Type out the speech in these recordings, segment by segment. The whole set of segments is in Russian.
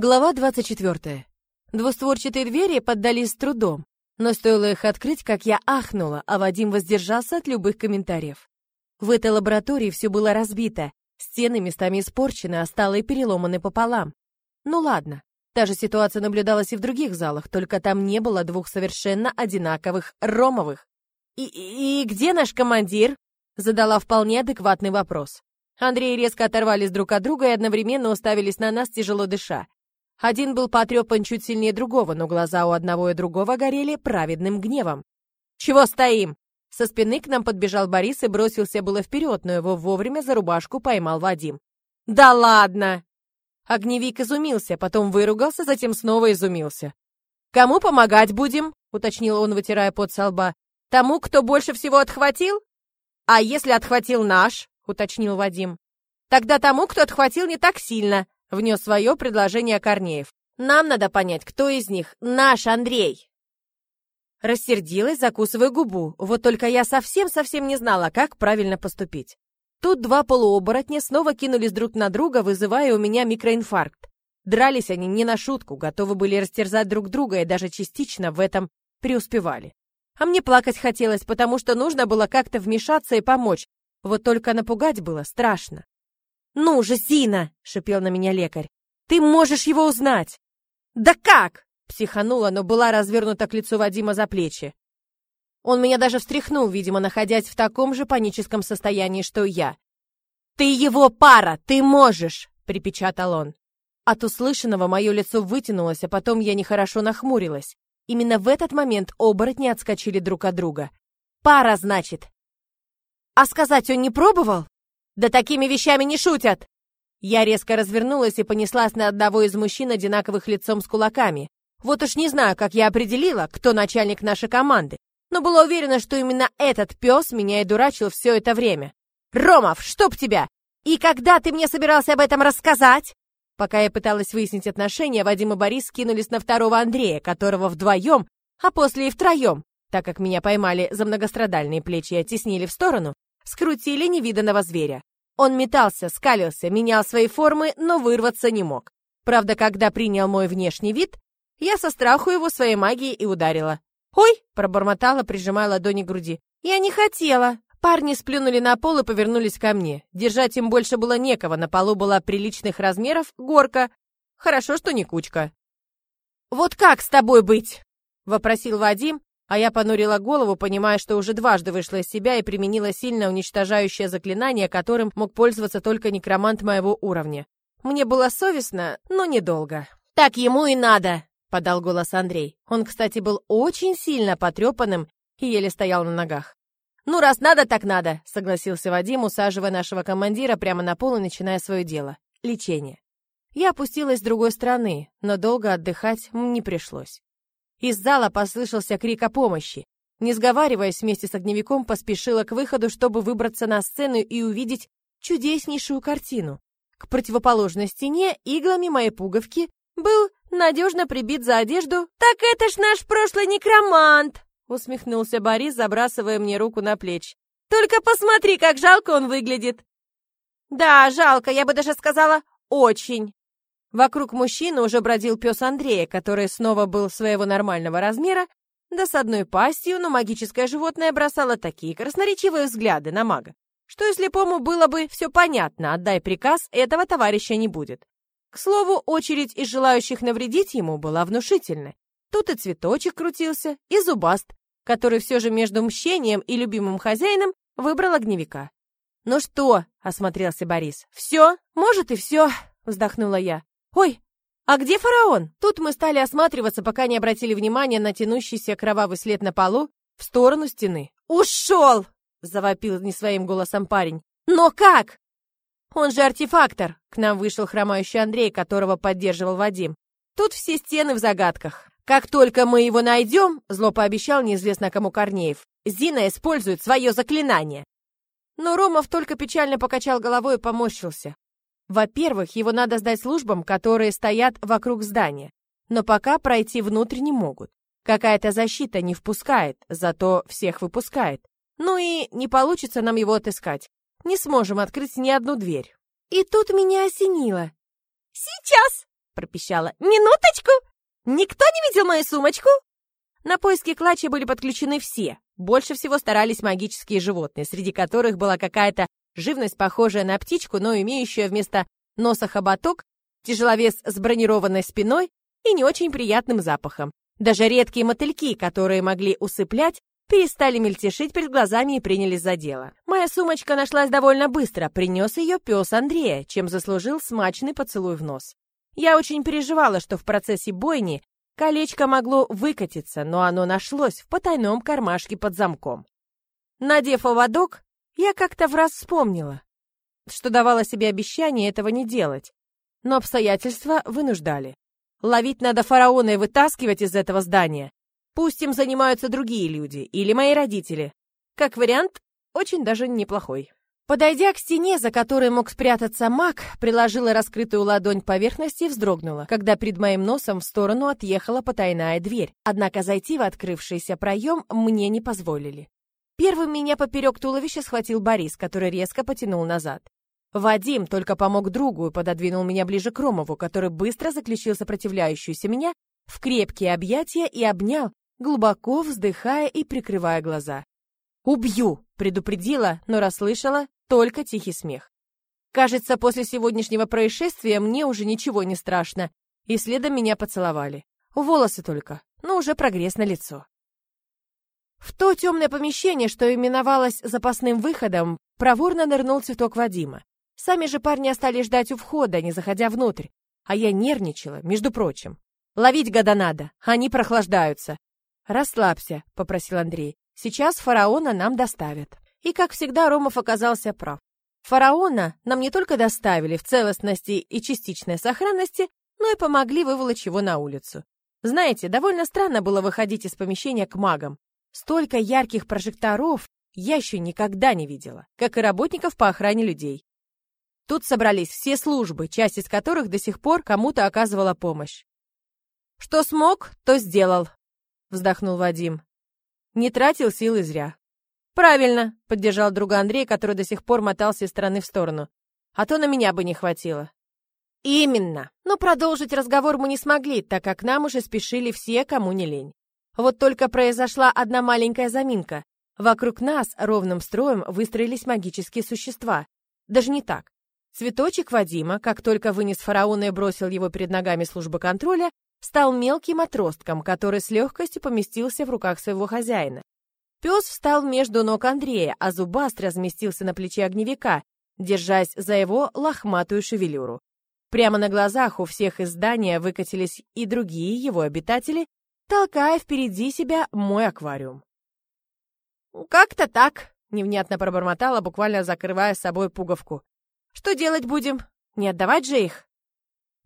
Глава 24. Двустворчатые двери поддались с трудом, но стоило их открыть, как я ахнула, а Вадим воздержался от любых комментариев. В этой лаборатории все было разбито, стены местами испорчены, а столы переломаны пополам. Ну ладно, та же ситуация наблюдалась и в других залах, только там не было двух совершенно одинаковых ромовых. «И, и, где наш командир?» задала вполне адекватный вопрос. Андрей резко оторвались друг от друга и одновременно уставились на нас, тяжело дыша. Один был потрепан чуть сильнее другого, но глаза у одного и другого горели праведным гневом. «Чего стоим?» Со спины к нам подбежал Борис и бросился было вперед, но его вовремя за рубашку поймал Вадим. «Да ладно!» Огневик изумился, потом выругался, затем снова изумился. «Кому помогать будем?» — уточнил он, вытирая пот со лба. «Тому, кто больше всего отхватил?» «А если отхватил наш?» — уточнил Вадим. «Тогда тому, кто отхватил не так сильно», Внес свое предложение Корнеев. Нам надо понять, кто из них наш Андрей. Рассердилась, закусывая губу. Вот только я совсем-совсем не знала, как правильно поступить. Тут два полуоборотня снова кинулись друг на друга, вызывая у меня микроинфаркт. Дрались они не на шутку, готовы были растерзать друг друга и даже частично в этом преуспевали. А мне плакать хотелось, потому что нужно было как-то вмешаться и помочь. Вот только напугать было страшно. «Ну же, Зина!» — шипел на меня лекарь. «Ты можешь его узнать!» «Да как?» — психанула, но была развернута к лицу Вадима за плечи. Он меня даже встряхнул, видимо, находясь в таком же паническом состоянии, что и я. «Ты его пара! Ты можешь!» — припечатал он. От услышанного мое лицо вытянулось, а потом я нехорошо нахмурилась. Именно в этот момент оборотни отскочили друг от друга. «Пара, значит!» «А сказать он не пробовал?» Да такими вещами не шутят!» Я резко развернулась и понеслась на одного из мужчин, одинаковых лицом с кулаками. Вот уж не знаю, как я определила, кто начальник нашей команды, но была уверена, что именно этот пес меня и дурачил все это время. «Ромов, чтоб тебя! И когда ты мне собирался об этом рассказать?» Пока я пыталась выяснить отношения, Вадим и Борис кинулись на второго Андрея, которого вдвоем, а после и втроем, так как меня поймали за многострадальные плечи и оттеснили в сторону, скрутили невиданного зверя. Он метался, скалился, менял свои формы, но вырваться не мог. Правда, когда принял мой внешний вид, я со страху его своей магией и ударила. «Ой!» — пробормотала, прижимая ладони к груди. «Я не хотела!» Парни сплюнули на пол и повернулись ко мне. Держать им больше было некого, на полу была приличных размеров горка. Хорошо, что не кучка. «Вот как с тобой быть?» — вопросил Вадим, а я понурила голову, понимая, что уже дважды вышла из себя и применила сильно уничтожающее заклинание, которым мог пользоваться только некромант моего уровня. Мне было совестно, но недолго. «Так ему и надо!» — подал голос Андрей. Он, кстати, был очень сильно потрепанным и еле стоял на ногах. «Ну, раз надо, так надо!» — согласился Вадим, усаживая нашего командира прямо на пол и начиная свое дело — лечение. Я опустилась с другой стороны, но долго отдыхать не пришлось. Из зала послышался крик о помощи. Не сговариваясь вместе с огневиком, поспешила к выходу, чтобы выбраться на сцену и увидеть чудеснейшую картину. К противоположной стене иглами моей пуговки был надежно прибит за одежду. «Так это ж наш прошлый некромант!» усмехнулся Борис, забрасывая мне руку на плечи. «Только посмотри, как жалко он выглядит!» «Да, жалко, я бы даже сказала, очень!» Вокруг мужчины уже бродил пес Андрея, который снова был своего нормального размера, да с одной пастью, но магическое животное бросало такие красноречивые взгляды на мага, что и слепому было бы все понятно, отдай приказ, этого товарища не будет. К слову, очередь из желающих навредить ему была внушительной. Тут и цветочек крутился, и зубаст, который все же между мщением и любимым хозяином выбрал огневика. «Ну что?» — осмотрелся Борис. «Все? Может, и все?» — вздохнула я. «Ой, а где фараон?» Тут мы стали осматриваться, пока не обратили внимания на тянущийся кровавый след на полу в сторону стены. «Ушел!» — завопил не своим голосом парень. «Но как?» «Он же артефактор!» — к нам вышел хромающий Андрей, которого поддерживал Вадим. «Тут все стены в загадках. Как только мы его найдем, зло пообещал неизвестно кому Корнеев, Зина использует свое заклинание». Но Ромов только печально покачал головой и поморщился. Во-первых, его надо сдать службам, которые стоят вокруг здания, но пока пройти внутрь не могут. Какая-то защита не впускает, зато всех выпускает. Ну и не получится нам его отыскать. Не сможем открыть ни одну дверь. И тут меня осенило. «Сейчас!» пропищала. «Минуточку! Никто не видел мою сумочку?» На поиски клатча были подключены все. Больше всего старались магические животные, среди которых была какая-то живность, похожая на птичку, но имеющая вместо носа хоботок, тяжеловес с бронированной спиной и не очень приятным запахом. Даже редкие мотыльки, которые могли усыплять, перестали мельтешить перед глазами и принялись за дело. Моя сумочка нашлась довольно быстро, принес ее пес Андрея, чем заслужил смачный поцелуй в нос. Я очень переживала, что в процессе бойни колечко могло выкатиться, но оно нашлось в потайном кармашке под замком. Надев оводок, я как-то в раз вспомнила, что давала себе обещание этого не делать, но обстоятельства вынуждали. Ловить надо фараона и вытаскивать из этого здания. Пусть им занимаются другие люди или мои родители. Как вариант, очень даже неплохой. Подойдя к стене, за которой мог спрятаться маг, приложила раскрытую ладонь к поверхности и вздрогнула, когда перед моим носом в сторону отъехала потайная дверь. Однако зайти в открывшийся проем мне не позволили. Первым меня поперек туловища схватил Борис, который резко потянул назад. Вадим только помог другу и пододвинул меня ближе к Ромову, который быстро заключил сопротивляющуюся меня в крепкие объятия и обнял, глубоко вздыхая и прикрывая глаза. «Убью!» — предупредила, но расслышала только тихий смех. Кажется, после сегодняшнего происшествия мне уже ничего не страшно, и следом меня поцеловали. Волосы только, но уже прогресс на лицо. В то темное помещение, что именовалось запасным выходом, проворно нырнул цветок Вадима. Сами же парни остались ждать у входа, не заходя внутрь. А я нервничала, между прочим. Ловить года надо, они прохлаждаются. «Расслабься», — попросил Андрей. «Сейчас фараона нам доставят». И, как всегда, Ромов оказался прав. Фараона нам не только доставили в целостности и частичной сохранности, но и помогли выволочь его на улицу. Знаете, довольно странно было выходить из помещения к магам. Столько ярких прожекторов я еще никогда не видела, как и работников по охране людей. Тут собрались все службы, часть из которых до сих пор кому-то оказывала помощь. Что смог, то сделал, вздохнул Вадим. Не тратил силы зря. Правильно, поддержал друга Андрей, который до сих пор мотался из стороны в сторону. А то на меня бы не хватило. Именно. Но продолжить разговор мы не смогли, так как нам уже спешили все, кому не лень. Вот только произошла одна маленькая заминка. Вокруг нас ровным строем выстроились магические существа. Даже не так. Цветочек Вадима, как только вынес фараона и бросил его перед ногами службы контроля, стал мелким отростком, который с легкостью поместился в руках своего хозяина. Пес встал между ног Андрея, а зубаст разместился на плече огневика, держась за его лохматую шевелюру. Прямо на глазах у всех из здания выкатились и другие его обитатели, толкая впереди себя мой аквариум. «Как-то так», — невнятно пробормотала, буквально закрывая с собой пуговку. «Что делать будем? Не отдавать же их?»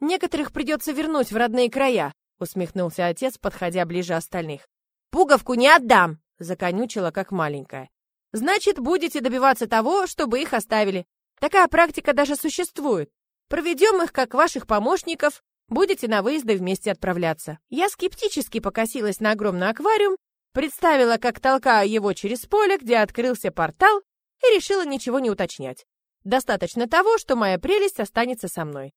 Некоторых придется вернуть в родные края, усмехнулся отец, подходя ближе остальных. Пуговку не отдам, законючила как маленькая. Значит, будете добиваться того, чтобы их оставили. Такая практика даже существует. Проведем их как ваших помощников, будете на выезды вместе отправляться. Я скептически покосилась на огромный аквариум, представила, как толкаю его через поле, где открылся портал, и решила ничего не уточнять. Достаточно того, что моя прелесть останется со мной.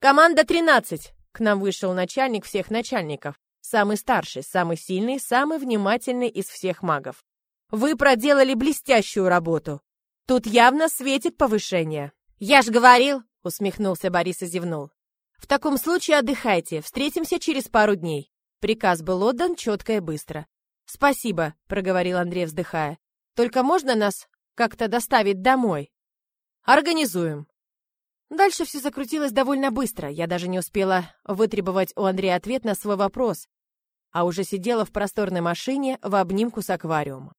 «Команда 13!» К нам вышел начальник всех начальников. Самый старший, самый сильный, самый внимательный из всех магов. «Вы проделали блестящую работу. Тут явно светит повышение». «Я ж говорил!» — усмехнулся Борис и зевнул. «В таком случае отдыхайте, встретимся через пару дней». Приказ был отдан четко и быстро. «Спасибо», — проговорил Андрей, вздыхая. «Только можно нас как-то доставить домой?» «Организуем». Дальше все закрутилось довольно быстро. Я даже не успела вытребовать у Андрея ответ на свой вопрос, а уже сидела в просторной машине в обнимку с аквариумом.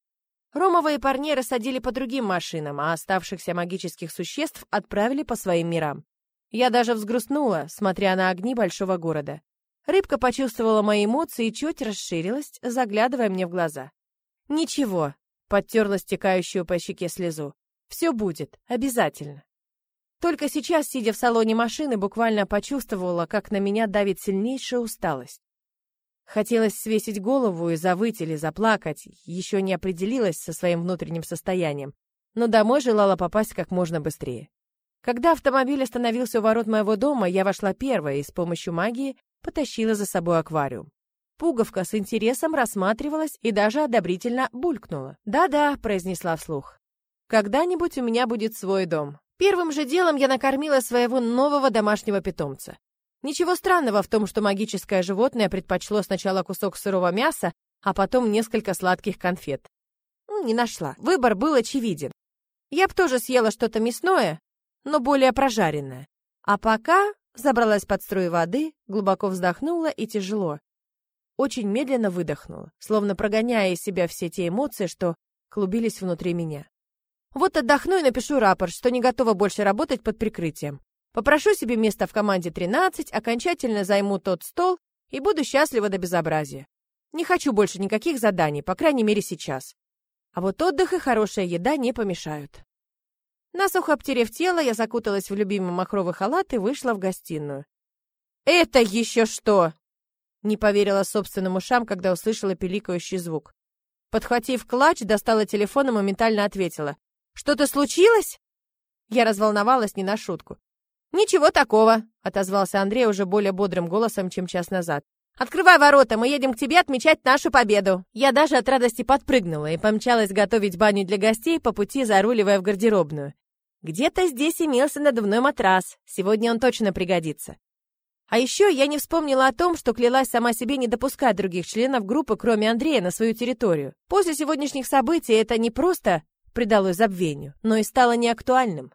Ромовые парни рассадили по другим машинам, а оставшихся магических существ отправили по своим мирам. Я даже взгрустнула, смотря на огни большого города. Рыбка почувствовала мои эмоции и чуть расширилась, заглядывая мне в глаза. «Ничего», — подтерла стекающую по щеке слезу. «Все будет, обязательно». Только сейчас, сидя в салоне машины, буквально почувствовала, как на меня давит сильнейшая усталость. Хотелось свесить голову и завыть или заплакать, еще не определилась со своим внутренним состоянием, но домой желала попасть как можно быстрее. Когда автомобиль остановился у ворот моего дома, я вошла первая и с помощью магии потащила за собой аквариум. Пуговка с интересом рассматривалась и даже одобрительно булькнула. «Да-да», — произнесла вслух. «Когда-нибудь у меня будет свой дом». Первым же делом я накормила своего нового домашнего питомца. Ничего странного в том, что магическое животное предпочло сначала кусок сырого мяса, а потом несколько сладких конфет. Не нашла. Выбор был очевиден. Я бы тоже съела что-то мясное, но более прожаренное. А пока забралась под струю воды, глубоко вздохнула и тяжело, очень медленно выдохнула, словно прогоняя из себя все те эмоции, что клубились внутри меня. Вот отдохну и напишу рапорт, что не готова больше работать под прикрытием. Попрошу себе место в команде 13, окончательно займу тот стол и буду счастлива до безобразия. Не хочу больше никаких заданий, по крайней мере сейчас. А вот отдых и хорошая еда не помешают. Насухо обтерев тело, я закуталась в любимый махровый халат и вышла в гостиную. «Это еще что?» Не поверила собственным ушам, когда услышала пиликающий звук. Подхватив клатч, достала телефон и моментально ответила. «Что-то случилось?» Я разволновалась не на шутку. «Ничего такого», — отозвался Андрей уже более бодрым голосом, чем час назад. «Открывай ворота, мы едем к тебе отмечать нашу победу!» Я даже от радости подпрыгнула и помчалась готовить баню для гостей, по пути заруливая в гардеробную. Где-то здесь имелся надувной матрас, сегодня он точно пригодится. А еще я не вспомнила о том, что клялась сама себе не допускать других членов группы, кроме Андрея, на свою территорию. После сегодняшних событий это не просто предалось забвению, но и стало неактуальным.